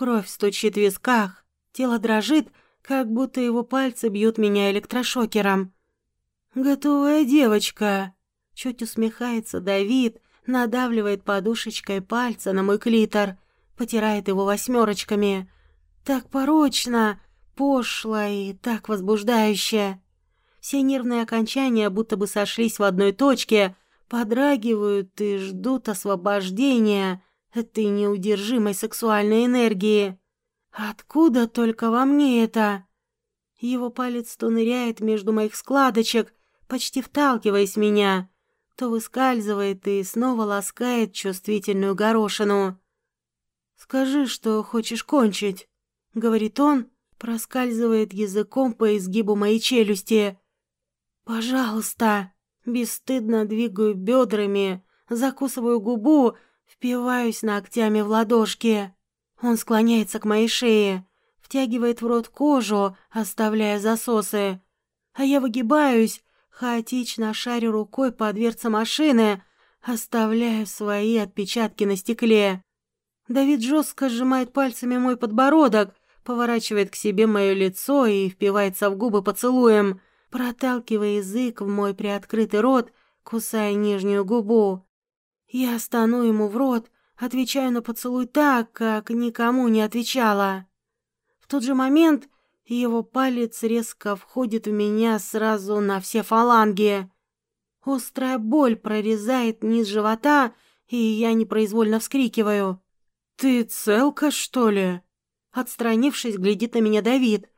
Кровь стучит в висках, тело дрожит, как будто его пальцы бьют меня электрошокером. «Готовая девочка!» Чуть усмехается Давид, надавливает подушечкой пальца на мой клитор, потирает его восьмерочками. Так порочно, пошло и так возбуждающе. Все нервные окончания будто бы сошлись в одной точке, подрагивают и ждут освобождения этой неудержимой сексуальной энергии. Откуда только во мне это? Его палец то ныряет между моих складочек, почти вталкиваясь меня, то выскальзывает и снова ласкает чувствительную горошину. «Скажи, что хочешь кончить», — говорит он, проскальзывает языком по изгибу моей челюсти. «Пожалуйста!» Бесстыдно двигаю бедрами, закусываю губу, впиваюсь ногтями в ладошки. Он склоняется к моей шее, втягивает в рот кожу, оставляя засосы. А я выгибаюсь, хаотично шарю рукой по дверце машины, оставляю свои отпечатки на стекле. Давид жестко сжимает пальцами мой подбородок, поворачивает к себе мое лицо и впивается в губы поцелуем, проталкивая язык в мой приоткрытый рот, кусая нижнюю губу. Я стану ему в рот, отвечаю на поцелуй так, как никому не отвечала. В тот же момент его палец резко входит в меня сразу на все фаланги. Острая боль прорезает низ живота, и я непроизвольно вскрикиваю. «Ты целка, что ли?» Отстранившись, глядит на меня Давид.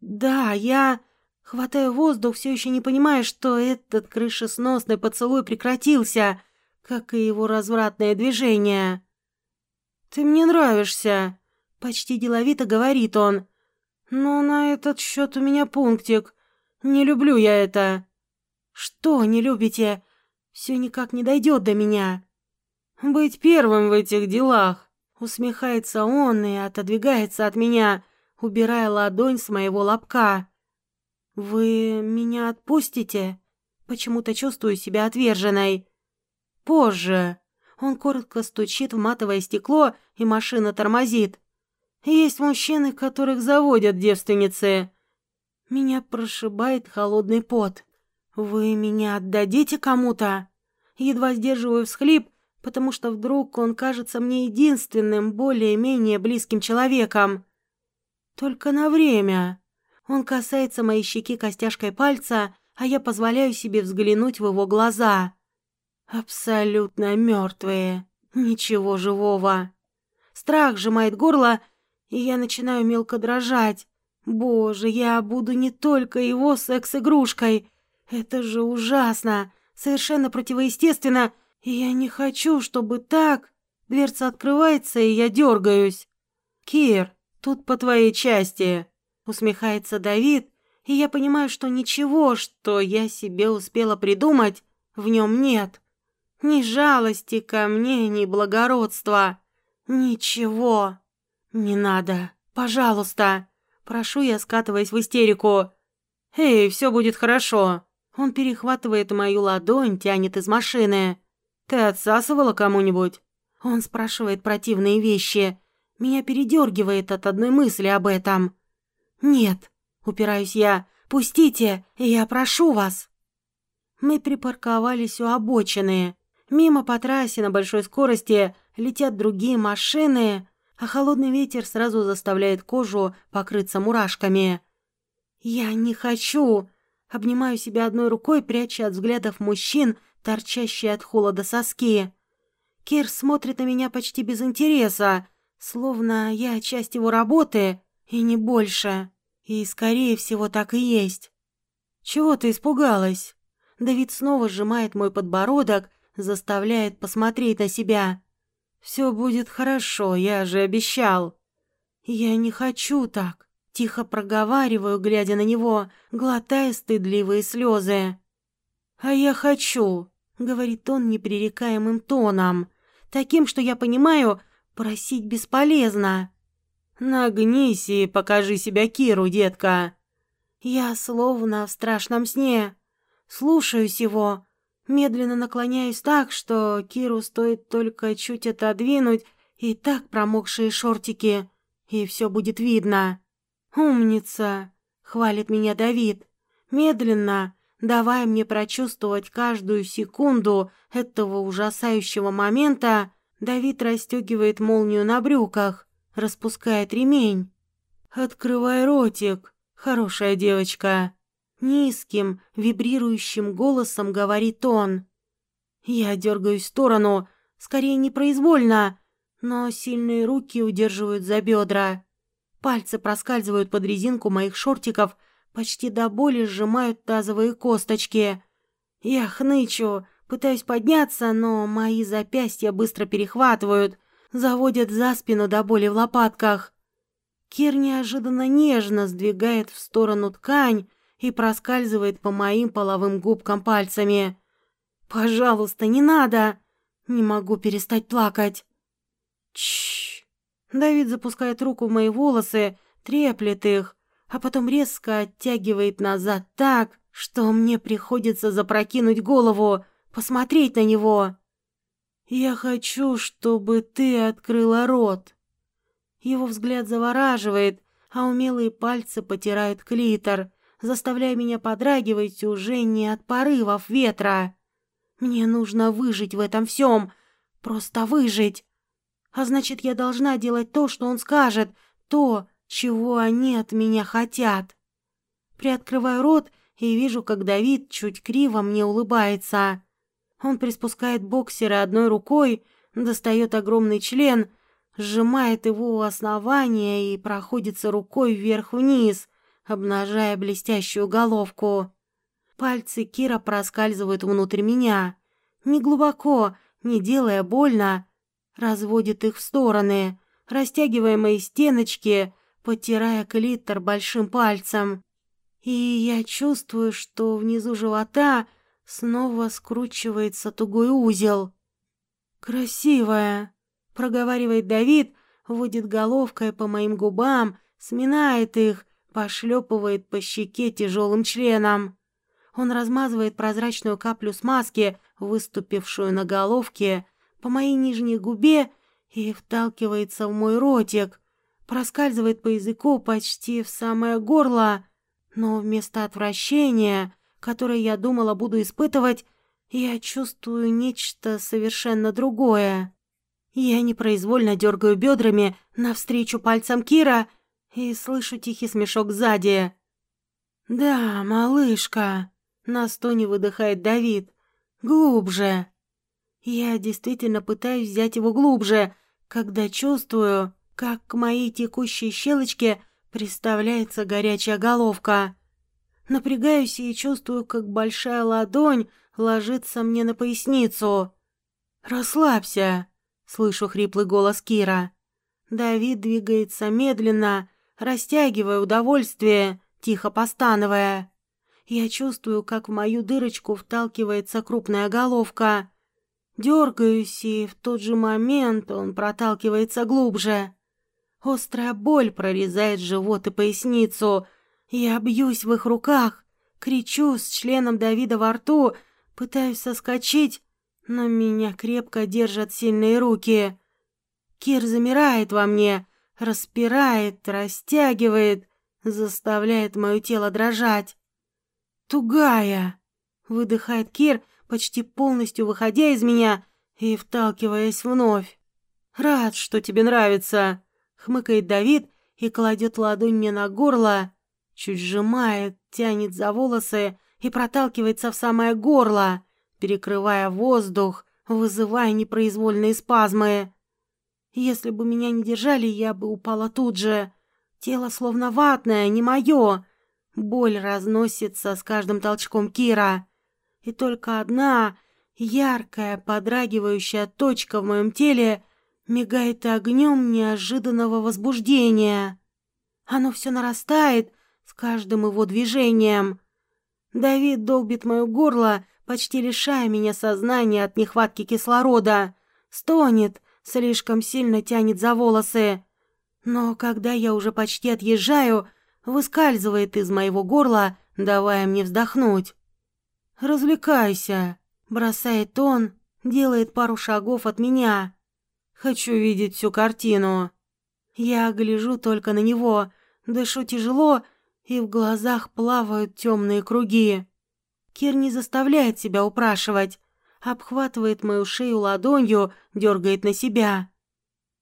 «Да, я...» Хватаю воздух, все еще не понимая, что этот крышесносный поцелуй прекратился, как и его развратное движение. «Ты мне нравишься», — почти деловито говорит он. «Но на этот счет у меня пунктик. Не люблю я это». «Что не любите? Все никак не дойдет до меня». «Быть первым в этих делах», — усмехается он и отодвигается от меня, убирая ладонь с моего лобка. «Вы меня отпустите?» Почему-то чувствую себя отверженной. «Позже». Он коротко стучит в матовое стекло, и машина тормозит. «Есть мужчины, которых заводят девственницы». Меня прошибает холодный пот. «Вы меня отдадите кому-то?» Едва сдерживаю всхлип, потому что вдруг он кажется мне единственным, более-менее близким человеком. Только на время. Он касается моей щеки костяшкой пальца, а я позволяю себе взглянуть в его глаза. Абсолютно мертвые. Ничего живого. Страх сжимает горло, и я начинаю мелко дрожать. Боже, я буду не только его секс-игрушкой. Это же ужасно, совершенно противоестественно, и я не хочу, чтобы так... Дверца открывается, и я дергаюсь. «Кир, тут по твоей части», Усмехается Давид, и я понимаю, что ничего, что я себе успела придумать, в нем нет. Ни жалости ко мне, ни благородства. Ничего. Не надо. Пожалуйста. Прошу я, скатываясь в истерику. «Эй, все будет хорошо». Он перехватывает мою ладонь, тянет из машины. «Ты отсасывала кому-нибудь?» Он спрашивает противные вещи. Меня передергивает от одной мысли об этом. «Нет», — упираюсь я, — «пустите, я прошу вас». Мы припарковались у обочины. Мимо по трассе на большой скорости летят другие машины, а холодный ветер сразу заставляет кожу покрыться мурашками. «Я не хочу!» Обнимаю себя одной рукой, пряча от взглядов мужчин, торчащие от холода соски. Кир смотрит на меня почти без интереса, словно я часть его работы, и не больше. И, скорее всего, так и есть. Чего ты испугалась? Давид снова сжимает мой подбородок, заставляет посмотреть на себя. Все будет хорошо, я же обещал. Я не хочу так. Тихо проговариваю, глядя на него, глотая стыдливые слезы. «А я хочу», — говорит он непререкаемым тоном, таким, что я понимаю, просить бесполезно. «Нагнись и покажи себя Киру, детка!» Я словно в страшном сне. Слушаюсь его, медленно наклоняюсь так, что Киру стоит только чуть отодвинуть, и так промокшие шортики. и все будет видно. «Умница!» — хвалит меня Давид. Медленно, давая мне прочувствовать каждую секунду этого ужасающего момента, Давид расстегивает молнию на брюках, распускает ремень. «Открывай ротик, хорошая девочка!» Низким, вибрирующим голосом говорит он. Я дергаюсь в сторону, скорее непроизвольно, но сильные руки удерживают за бедра. Пальцы проскальзывают под резинку моих шортиков, почти до боли сжимают тазовые косточки. Я хнычу, пытаюсь подняться, но мои запястья быстро перехватывают, заводят за спину до боли в лопатках. Кир неожиданно нежно сдвигает в сторону ткань и проскальзывает по моим половым губкам пальцами. «Пожалуйста, не надо!» Не могу перестать плакать. Чш. Давид запускает руку в мои волосы, треплет их, а потом резко оттягивает назад так, что мне приходится запрокинуть голову, посмотреть на него. «Я хочу, чтобы ты открыла рот». Его взгляд завораживает, а умелые пальцы потирают клитор, заставляя меня подрагивать уже не от порывов ветра. Мне нужно выжить в этом всем, просто выжить. А значит, я должна делать то, что он скажет, то, чего они от меня хотят. Приоткрываю рот и вижу, как Давид чуть криво мне улыбается. Он приспускает боксеры одной рукой, достает огромный член, сжимает его у основания и проходится рукой вверх-вниз, обнажая блестящую головку. Пальцы Кира проскальзывают внутрь меня. Не глубоко, не делая больно, разводит их в стороны, растягивая мои стеночки, потирая клитор большим пальцем. И я чувствую, что внизу живота снова скручивается тугой узел. «Красивая», — проговаривает Давид, водит головкой по моим губам, сминает их, пошлепывает по щеке тяжелым членом. Он размазывает прозрачную каплю смазки, выступившую на головке, по моей нижней губе и вталкивается в мой ротик, проскальзывает по языку почти в самое горло, но вместо отвращения, которое я думала буду испытывать, я чувствую нечто совершенно другое. Я непроизвольно дергаю бедрами навстречу пальцам Кира и слышу тихий смешок сзади. «Да, малышка», — на стоне выдыхает Давид. «Глубже». Я действительно пытаюсь взять его глубже, когда чувствую, как к моей текущей щелочке приставляется горячая головка. Напрягаюсь и чувствую, как большая ладонь ложится мне на поясницу. «Расслабься», — слышу хриплый голос Кира. Давид двигается медленно, растягивая удовольствие, тихо постановая. Я чувствую, как в мою дырочку вталкивается крупная головка. Дергаюсь, и в тот же момент он проталкивается глубже. Острая боль прорезает живот и поясницу. Я бьюсь в их руках, кричу с членом Давида во рту, пытаюсь соскочить, но меня крепко держат сильные руки. Кир замирает во мне, распирает, растягивает, заставляет мое тело дрожать. «Тугая!» — выдыхает Кир, почти полностью выходя из меня и вталкиваясь вновь. «Рад, что тебе нравится!» — хмыкает Давид и кладет ладонь мне на горло, чуть сжимает, тянет за волосы и проталкивается в самое горло, перекрывая воздух, вызывая непроизвольные спазмы. Если бы меня не держали, я бы упала тут же. Тело словно ватное, не мое. Боль разносится с каждым толчком Кира и только одна яркая подрагивающая точка в моем теле мигает огнем неожиданного возбуждения. Оно все нарастает с каждым его движением. Давид долбит мое горло, почти лишая меня сознания от нехватки кислорода. Стонет, слишком сильно тянет за волосы. Но когда я уже почти отъезжаю, выскальзывает из моего горла, давая мне вздохнуть. «Развлекайся», — бросает он, делает пару шагов от меня. «Хочу видеть всю картину». Я гляжу только на него, дышу тяжело, и в глазах плавают темные круги. Кир не заставляет себя упрашивать, обхватывает мою шею ладонью, дергает на себя.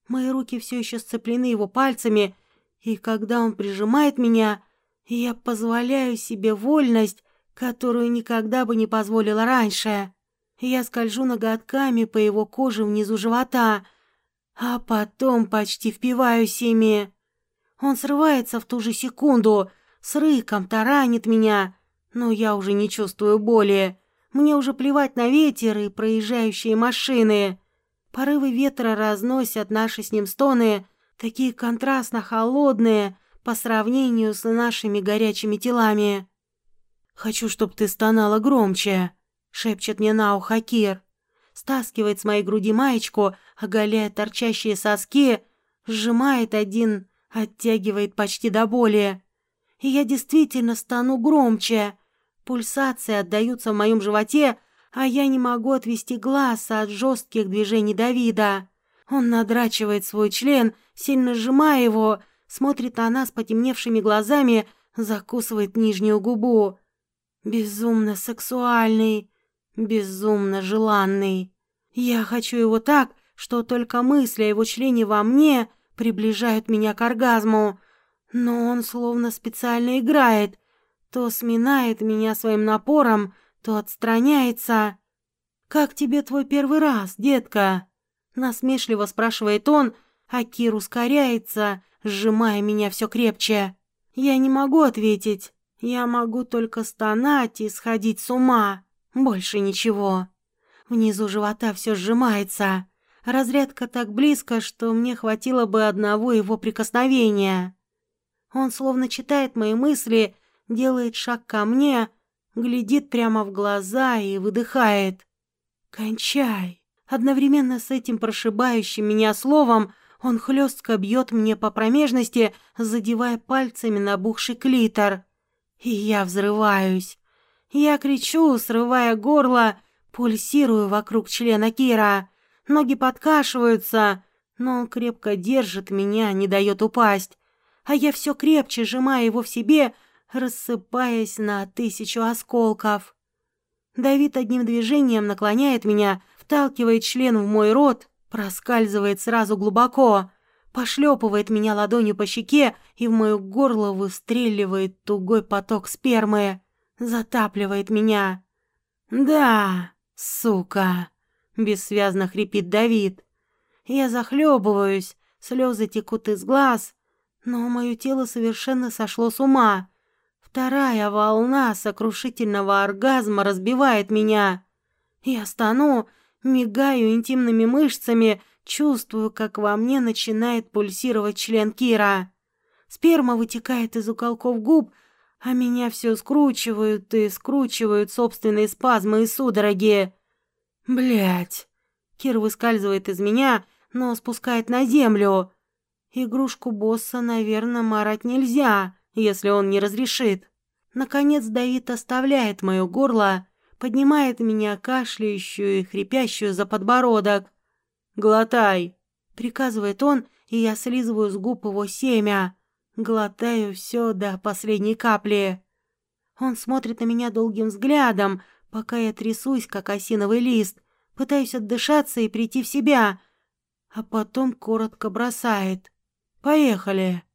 Мои руки все еще сцеплены его пальцами, и когда он прижимает меня, я позволяю себе вольность, которую никогда бы не позволила раньше. Я скольжу ноготками по его коже внизу живота, а потом почти впиваюсь ими. Он срывается в ту же секунду, с рыком таранит меня, но я уже не чувствую боли. Мне уже плевать на ветер и проезжающие машины. Порывы ветра разносят наши с ним стоны, такие контрастно холодные по сравнению с нашими горячими телами. «Хочу, чтобы ты стонала громче», — шепчет мне на ухо Кир. Стаскивает с моей груди маечку, оголяет торчащие соски, сжимает один, оттягивает почти до боли. И я действительно стану громче. Пульсации отдаются в моем животе, а я не могу отвести глаз от жестких движений Давида. Он надрачивает свой член, сильно сжимая его, смотрит на нас потемневшими глазами, закусывает нижнюю губу. Безумно сексуальный, безумно желанный. Я хочу его так, что только мысли о его члене во мне приближают меня к оргазму. Но он словно специально играет, то сминает меня своим напором, то отстраняется. «Как тебе твой первый раз, детка?» Насмешливо спрашивает он, а Кир ускоряется, сжимая меня все крепче. Я не могу ответить. Я могу только стонать и сходить с ума. Больше ничего. Внизу живота все сжимается. Разрядка так близко, что мне хватило бы одного его прикосновения. Он словно читает мои мысли, делает шаг ко мне, глядит прямо в глаза и выдыхает. «Кончай!» Одновременно с этим прошибающим меня словом он хлестко бьет мне по промежности, задевая пальцами набухший клитор. И я взрываюсь. Я кричу, срывая горло, пульсирую вокруг члена Кира. Ноги подкашиваются, но он крепко держит меня, не дает упасть. А я все крепче сжимаю его в себе, рассыпаясь на тысячу осколков. Давид одним движением наклоняет меня, вталкивает член в мой рот, проскальзывает сразу глубоко, пошлепывает меня ладонью по щеке и в мое горло выстреливает тугой поток спермы, затапливает меня. «Да, сука!» — бессвязно хрипит Давид. Я захлебываюсь, слезы текут из глаз, но мое тело совершенно сошло с ума. Вторая волна сокрушительного оргазма разбивает меня. Я стану, мигаю интимными мышцами, чувствую, как во мне начинает пульсировать член Кира. Сперма вытекает из уголков губ, а меня все скручивают и скручивают собственные спазмы и судороги. Блять. Кир выскальзывает из меня, но спускает на землю. Игрушку босса, наверное, марать нельзя, если он не разрешит. Наконец Давид оставляет мое горло, поднимает меня кашляющую и хрипящую за подбородок. «Глотай!» — приказывает он, и я слизываю с губ его семя. Глотаю все до последней капли. Он смотрит на меня долгим взглядом, пока я трясусь, как осиновый лист, пытаюсь отдышаться и прийти в себя, а потом коротко бросает. «Поехали!»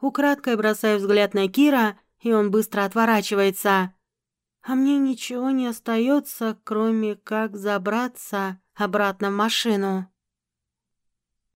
Украдкой бросаю взгляд на Кира, и он быстро отворачивается. А мне ничего не остается, кроме как забраться обратно в машину.